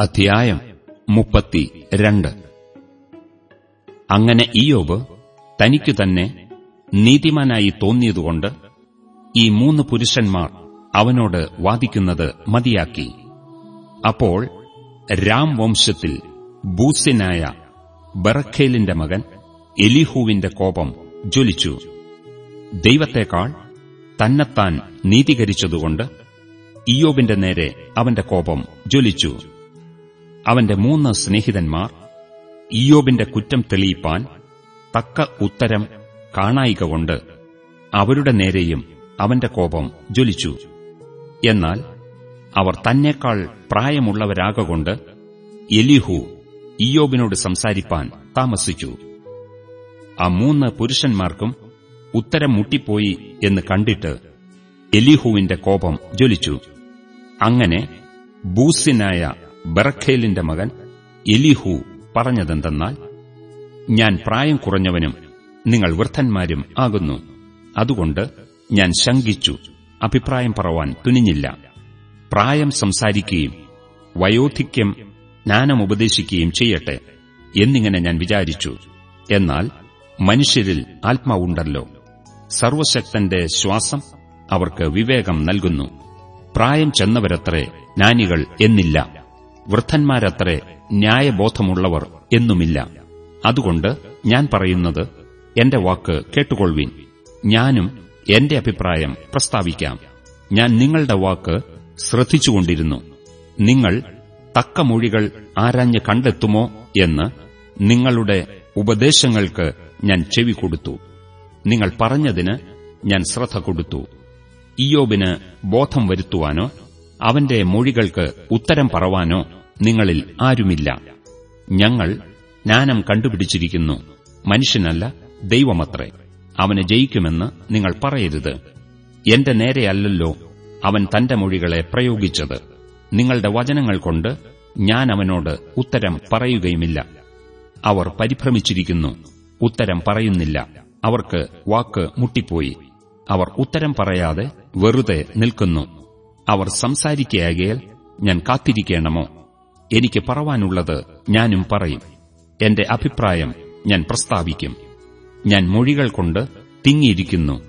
അധ്യായം മുപ്പത്തി രണ്ട്. അങ്ങനെ ഇയോബ് തനിക്കു തന്നെ നീതിമാനായി തോന്നിയതുകൊണ്ട് ഈ മൂന്ന് പുരുഷന്മാർ അവനോട് വാദിക്കുന്നത് മതിയാക്കി. അപ്പോൾ രാം വംശത്തിൽ ബൂസിനായ ബറഖേലിന്റെ മകൻ എലിഹുവിന്റെ കോപം ജ്വലിച്ചു. ദൈവത്തെക്കാൾ തന്നെത്താൻ നീതീകരിച്ചതുകൊണ്ട് ഇയോബിന്റെ നേരെ അവന്റെ കോപം ജ്വലിച്ചു. അവന്റെ മൂന്ന് സ്നേഹിതന്മാർ ഇയോബിന്റെ കുറ്റം തെളിയിപ്പാൻ തക്ക ഉത്തരം കാണായിക അവരുടെ നേരെയും അവന്റെ കോപം ജ്വലിച്ചു. എന്നാൽ അവർ തന്നെക്കാൾ പ്രായമുള്ളവരാകൊണ്ട് എലിഹു ഇയോബിനോട് സംസാരിപ്പാൻ താമസിച്ചു. ആ മൂന്ന് പുരുഷന്മാർക്കും ഉത്തരം മുട്ടിപ്പോയി എന്ന് കണ്ടിട്ട് എലിഹുവിന്റെ കോപം ജ്വലിച്ചു. അങ്ങനെ ബൂസിനായ ബറഖേലിന്റെ മകൻ എലിഹു പറഞ്ഞതെന്തെന്നാൽ ഞാൻ പ്രായം കുറഞ്ഞവനും നിങ്ങൾ വൃദ്ധന്മാരും ആകുന്നു. അതുകൊണ്ട് ഞാൻ ശങ്കിച്ചു അഭിപ്രായം പറവാൻ തുനിഞ്ഞില്ല. പ്രായം സംസാരിക്കുകയും വയോധിക്യം ജ്ഞാനമുപദേശിക്കുകയും ചെയ്യട്ടെ എന്നിങ്ങനെ ഞാൻ വിചാരിച്ചു. എന്നാൽ മനുഷ്യരിൽ ആത്മാവുണ്ടല്ലോ സർവശക്തന്റെ ശ്വാസം അവർക്ക് വിവേകം നൽകുന്നു. പ്രായം ചെന്നവരത്രേ ജ്ഞാനികൾ എന്നില്ല. വൃദ്ധന്മാരത്രേ ന്യായബോധമുള്ളവർ എന്നുമില്ല. അതുകൊണ്ട് ഞാൻ പറയുന്നത് എന്റെ വാക്ക് കേട്ടുകൊള്ളുവിൻ. ഞാനും എന്റെ അഭിപ്രായം പ്രസ്താവിക്കാം. ഞാൻ നിങ്ങളുടെ വാക്ക് ശ്രദ്ധിച്ചുകൊണ്ടിരുന്നു. നിങ്ങൾ തക്ക മൊഴികൾ ആരാഞ്ഞ് കണ്ടെത്തുമോ എന്ന് നിങ്ങളുടെ ഉപദേശങ്ങൾക്ക് ഞാൻ ചെവി കൊടുത്തു. നിങ്ങൾ പറഞ്ഞതിന് ഞാൻ ശ്രദ്ധ കൊടുത്തു. ഇയോബിന് ബോധം വരുത്തുവാനോ അവന്റെ മൊഴികൾക്ക് ഉത്തരം പറവാനോ നിങ്ങളിൽ ആരുമില്ല. ഞങ്ങൾ ജ്ഞാനം കണ്ടുപിടിച്ചിരിക്കുന്നു. മനുഷ്യനല്ല ദൈവമത്രേ. അവനെ ജയിക്കുമെന്ന് നിങ്ങൾ പറയരുത്. എന്റെ നേരെയല്ലല്ലോ അവൻ തന്റെ മൊഴികളെ പ്രയോഗിച്ചത്. നിങ്ങളുടെ വചനങ്ങൾ കൊണ്ട് ഞാൻ അവനോട് ഉത്തരം പറയുകയുമില്ല. അവർ പരിഭ്രമിച്ചിരിക്കുന്നു. ഉത്തരം പറയുന്നില്ല. അവർക്ക് വാക്ക് മുട്ടിപ്പോയി. അവർ ഉത്തരം പറയാതെ വെറുതെ നിൽക്കുന്നു. അവർ സംസാരിക്കയാകിയാൽ ഞാൻ കാത്തിരിക്കണമോ? എനിക്ക് പറവാനുള്ളത് ഞാനും പറയും. എന്റെ അഭിപ്രായം ഞാൻ പ്രസ്താവിക്കും. ഞാൻ മൊഴികൾ കൊണ്ട് തിങ്ങിയിരിക്കുന്നു.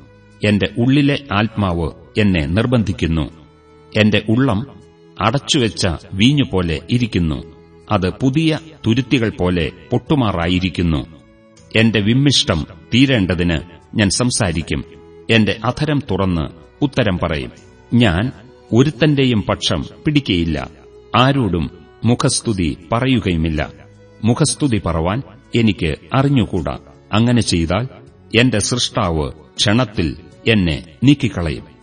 എന്റെ ഉള്ളിലെ ആത്മാവ് എന്നെ നിർബന്ധിക്കുന്നു. എന്റെ ഉള്ളം അടച്ചുവെച്ച വീഞ്ഞുപോലെ ഇരിക്കുന്നു. അത് പുതിയ തുരുത്തികൾ പോലെ പൊട്ടുമാറായിരിക്കുന്നു. എന്റെ വിമ്മിഷ്ടം തീരേണ്ടതിന് ഞാൻ സംസാരിക്കും. എന്റെ അധരം തുറന്ന് ഉത്തരം പറയും. ഞാൻ ഒരുത്തന്റെയും പക്ഷം പിടിക്കയില്ല. ആരോടും മുഖസ്തുതി പറയുകയുമില്ല. മുഖസ്തുതി പറവാൻ എനിക്ക് അറിഞ്ഞുകൂടാ. അങ്ങനെ ചെയ്താൽ എന്റെ സൃഷ്ടാവ് ക്ഷണത്തിൽ എന്നെ നീക്കിക്കളയും.